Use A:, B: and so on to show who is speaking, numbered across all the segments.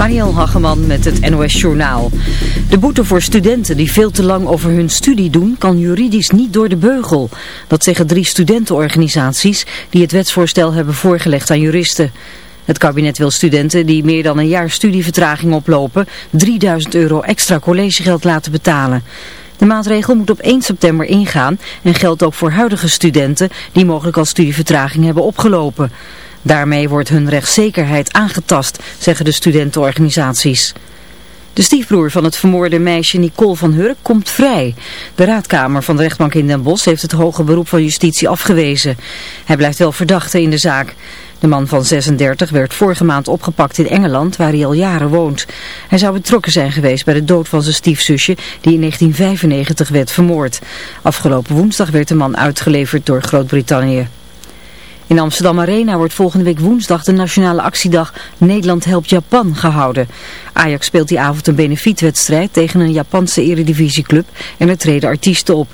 A: Mariel Hageman met het NOS Journaal. De boete voor studenten die veel te lang over hun studie doen kan juridisch niet door de beugel. Dat zeggen drie studentenorganisaties die het wetsvoorstel hebben voorgelegd aan juristen. Het kabinet wil studenten die meer dan een jaar studievertraging oplopen 3000 euro extra collegegeld laten betalen. De maatregel moet op 1 september ingaan en geldt ook voor huidige studenten die mogelijk al studievertraging hebben opgelopen. Daarmee wordt hun rechtszekerheid aangetast, zeggen de studentenorganisaties. De stiefbroer van het vermoorde meisje Nicole van Hurk komt vrij. De raadkamer van de rechtbank in Den Bosch heeft het hoge beroep van justitie afgewezen. Hij blijft wel verdachte in de zaak. De man van 36 werd vorige maand opgepakt in Engeland, waar hij al jaren woont. Hij zou betrokken zijn geweest bij de dood van zijn stiefzusje, die in 1995 werd vermoord. Afgelopen woensdag werd de man uitgeleverd door Groot-Brittannië. In Amsterdam Arena wordt volgende week woensdag de nationale actiedag Nederland helpt Japan gehouden. Ajax speelt die avond een benefietwedstrijd tegen een Japanse eredivisieclub en er treden artiesten op.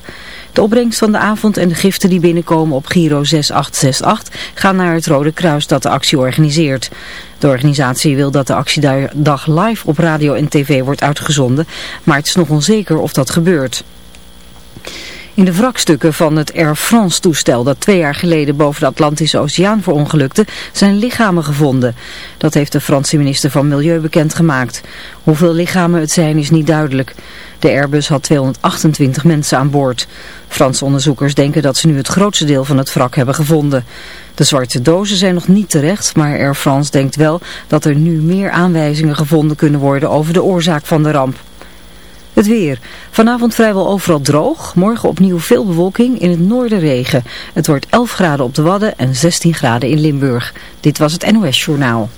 A: De opbrengst van de avond en de giften die binnenkomen op Giro 6868 gaan naar het Rode Kruis dat de actie organiseert. De organisatie wil dat de actiedag live op radio en tv wordt uitgezonden, maar het is nog onzeker of dat gebeurt. In de wrakstukken van het Air France toestel dat twee jaar geleden boven de Atlantische Oceaan verongelukte zijn lichamen gevonden. Dat heeft de Franse minister van Milieu bekendgemaakt. Hoeveel lichamen het zijn is niet duidelijk. De Airbus had 228 mensen aan boord. Franse onderzoekers denken dat ze nu het grootste deel van het wrak hebben gevonden. De zwarte dozen zijn nog niet terecht, maar Air France denkt wel dat er nu meer aanwijzingen gevonden kunnen worden over de oorzaak van de ramp. Het weer. Vanavond vrijwel overal droog. Morgen opnieuw veel bewolking. In het noorden regen. Het wordt 11 graden op de Wadden en 16 graden in Limburg. Dit was het NOS Journaal.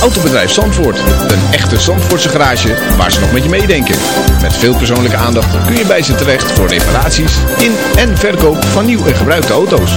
B: Autobedrijf Zandvoort. Een echte Zandvoortse garage waar ze nog met je meedenken. Met veel persoonlijke aandacht kun je bij ze terecht voor reparaties in en verkoop van nieuw en gebruikte auto's.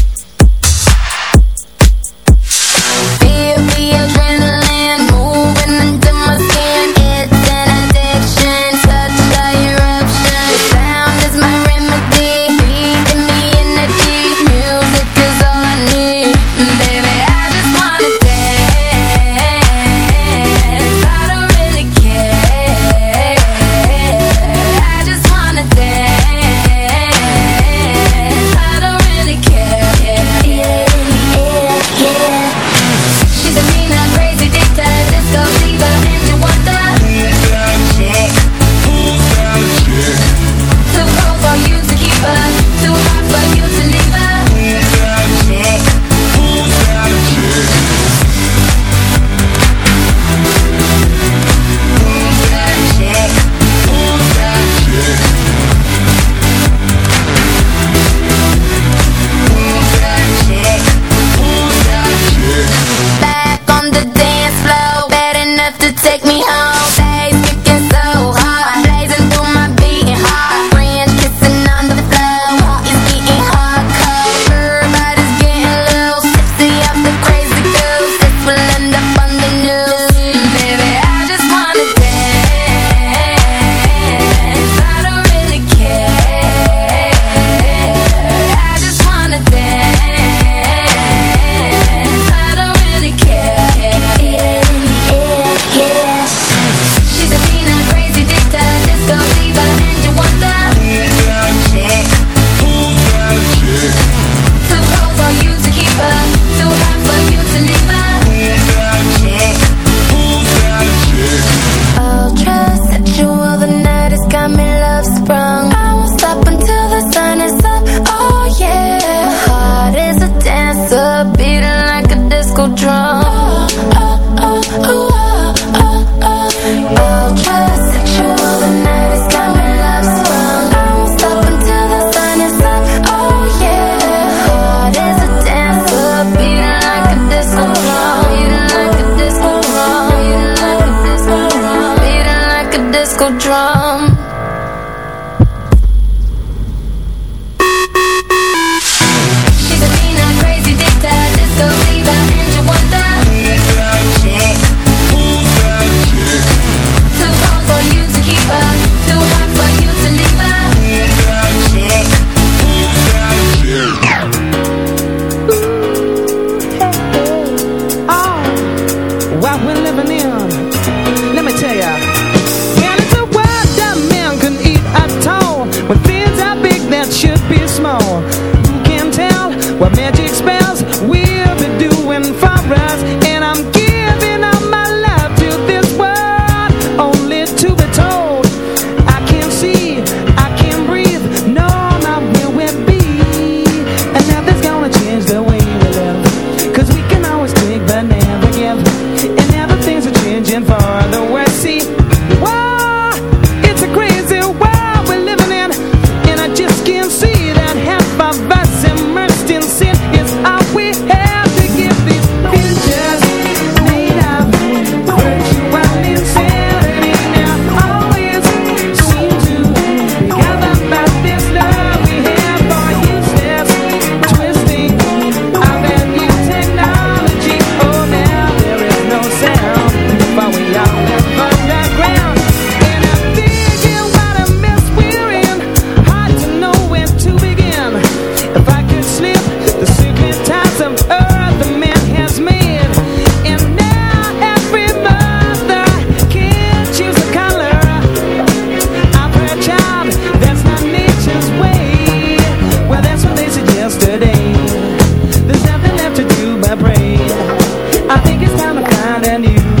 C: I
D: think it's time to find a new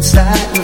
E: inside.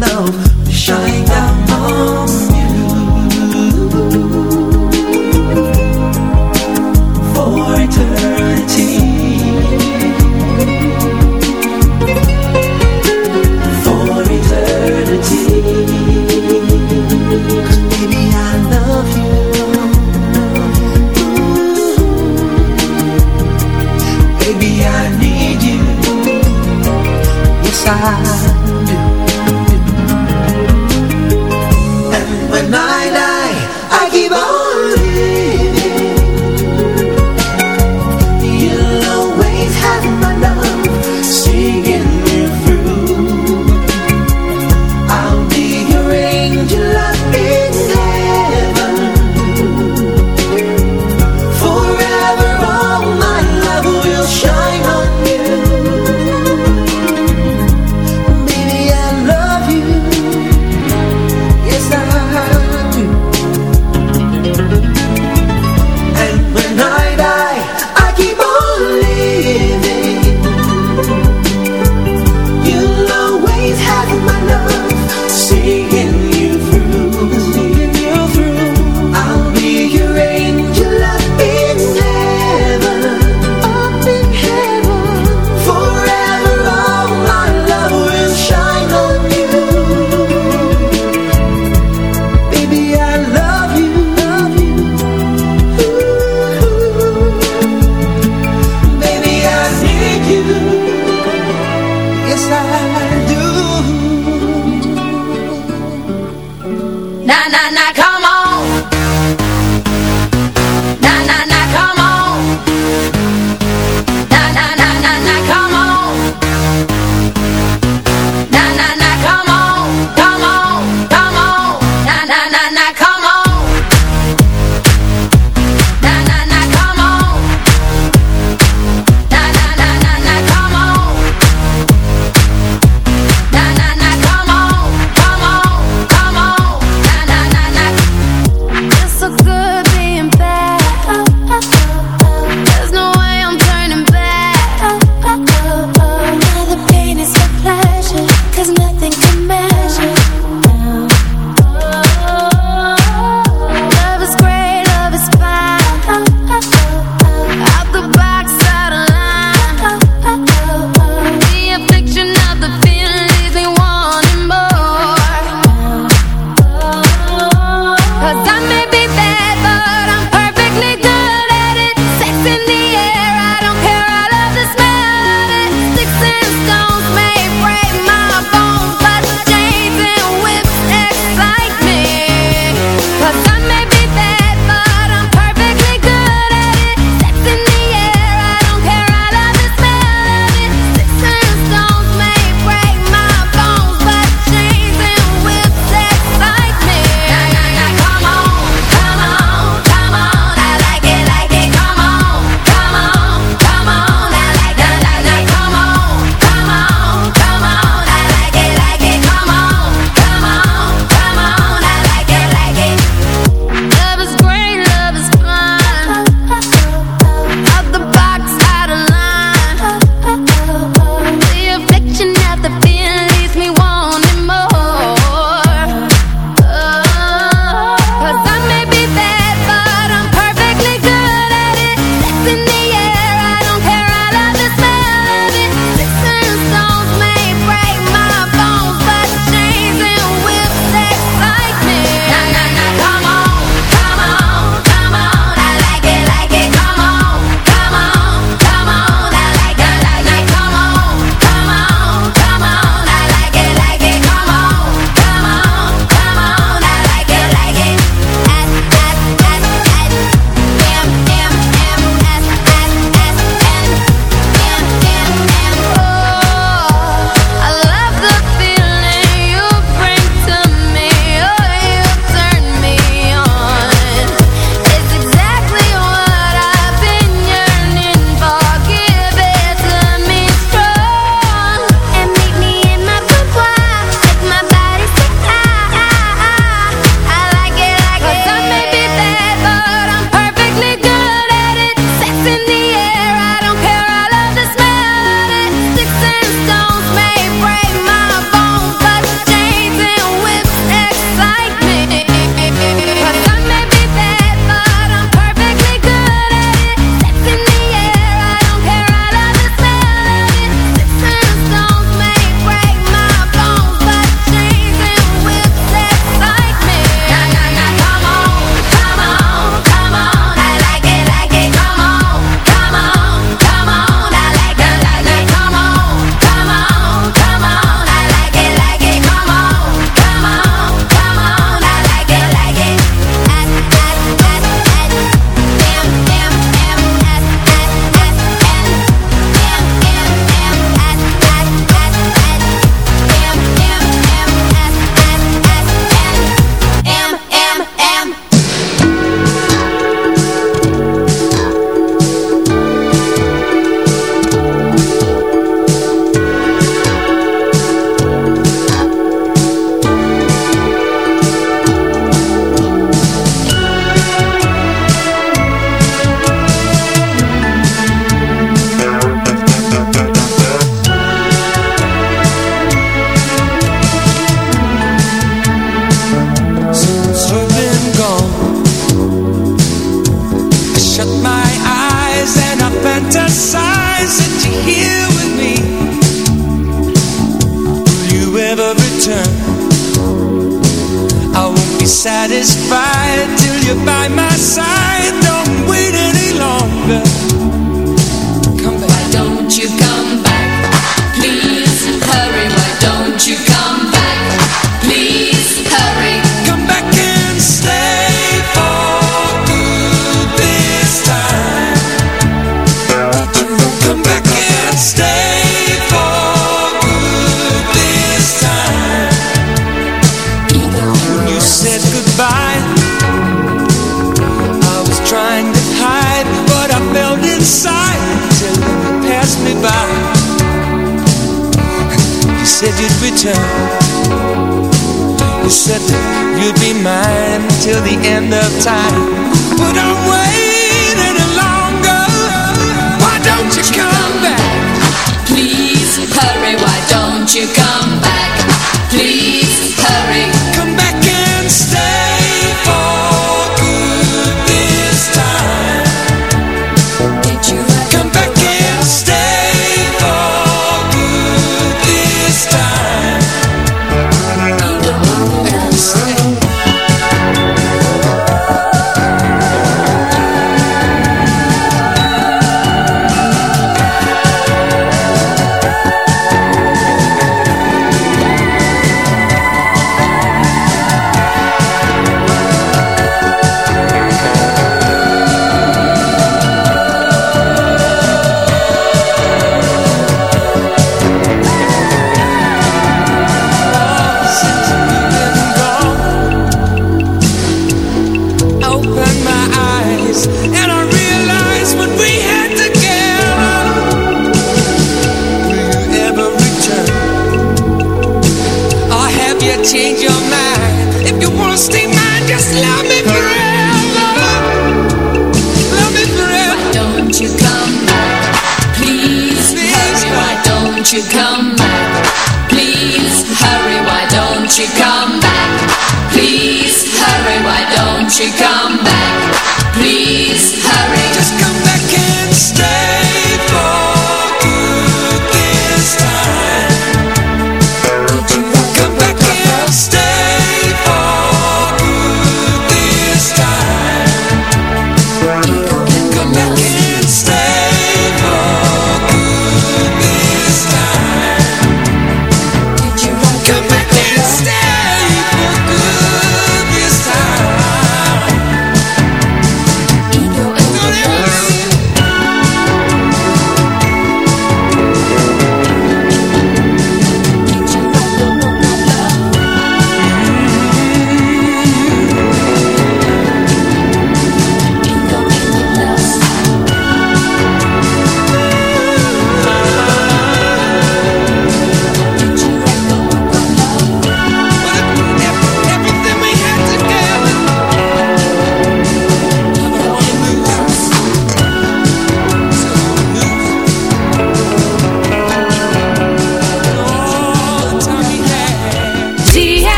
F: Will shine down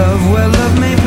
F: love
G: love may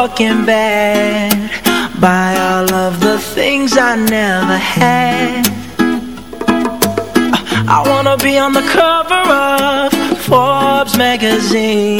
F: fucking bad. Buy all of the things I never had. I wanna be on the cover of Forbes magazine,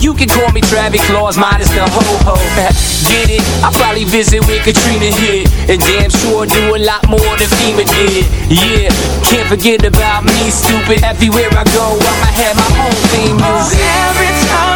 H: you can call me Travis Claus minus the ho-ho. Get it? I probably visit where Katrina hit. And damn sure do a lot more than FEMA did. Yeah, can't forget about me, stupid. Everywhere I go, I'ma have my own theme music.
F: oh, Every
H: time